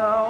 go.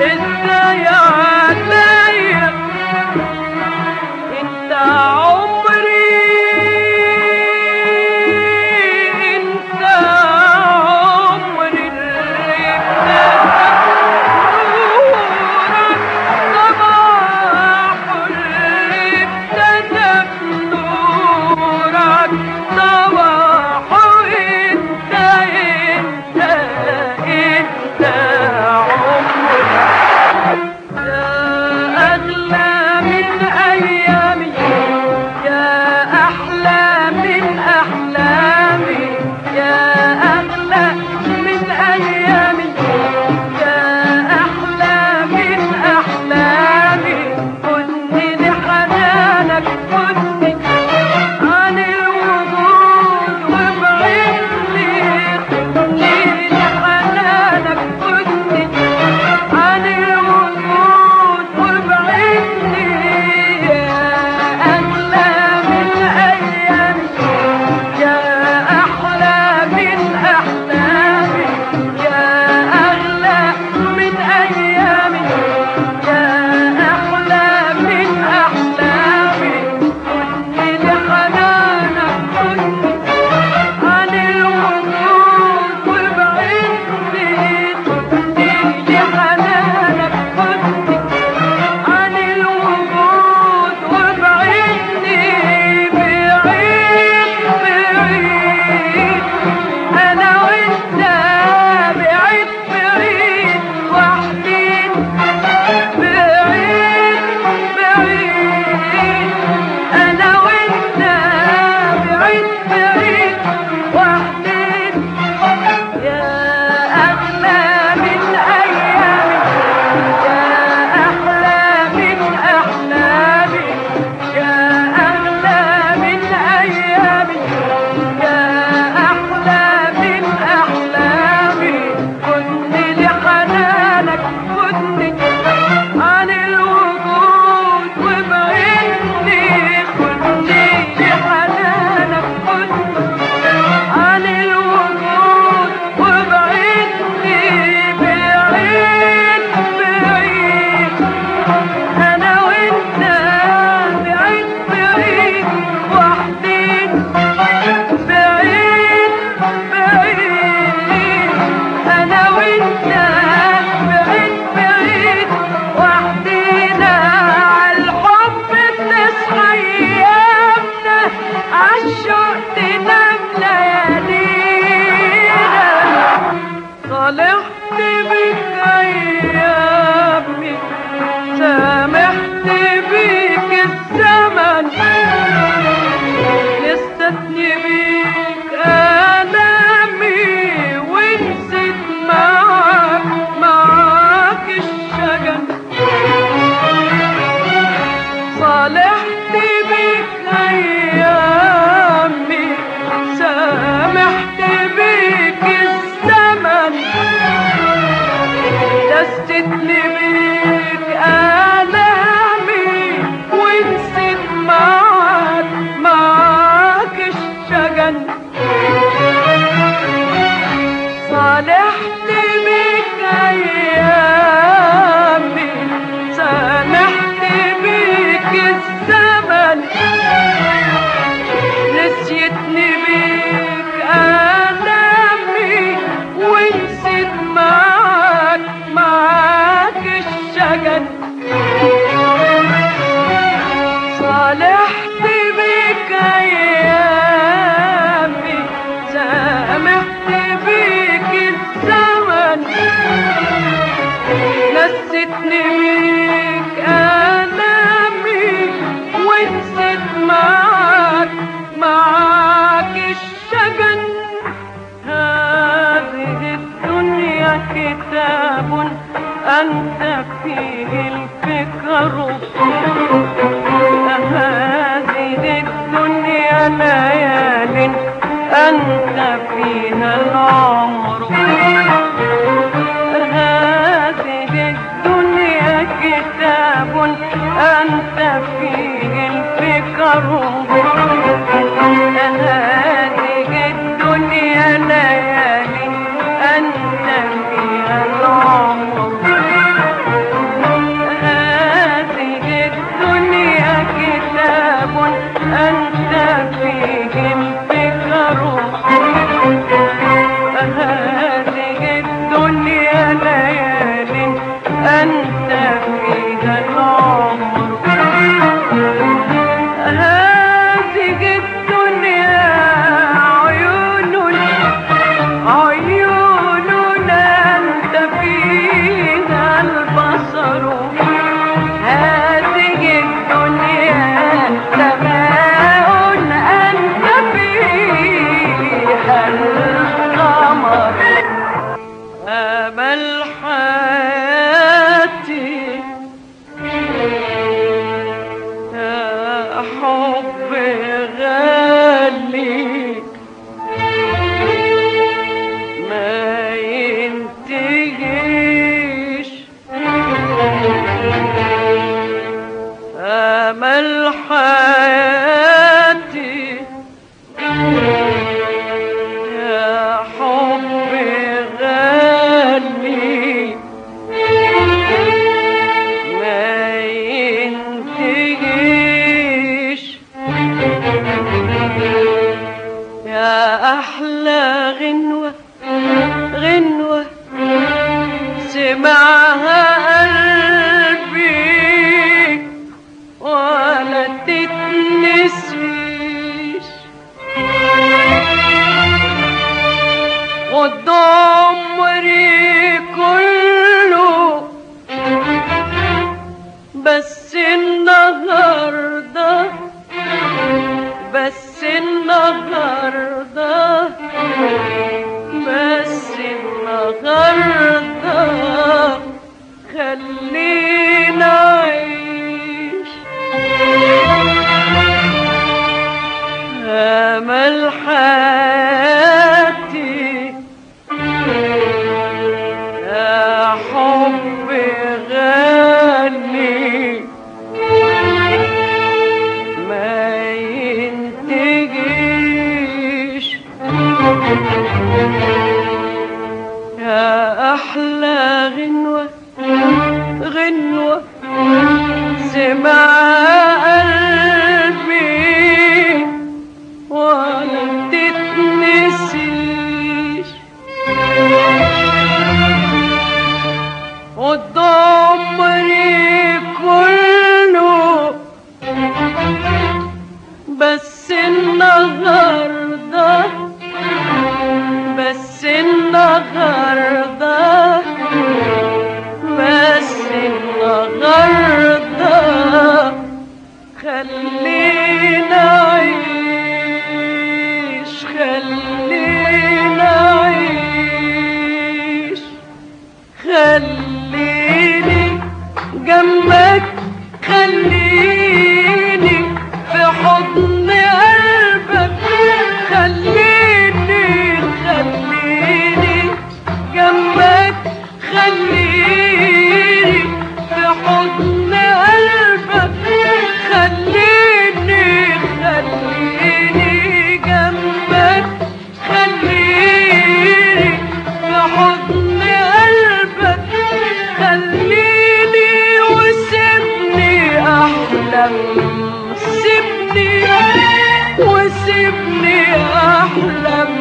This in alone. أمل سيبني وسيبني أحلم.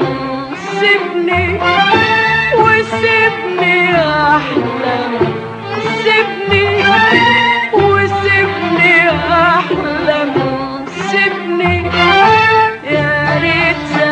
سيبني وسيبني أحلم. سيبني وسيبني أحلم. سيبني يا ريت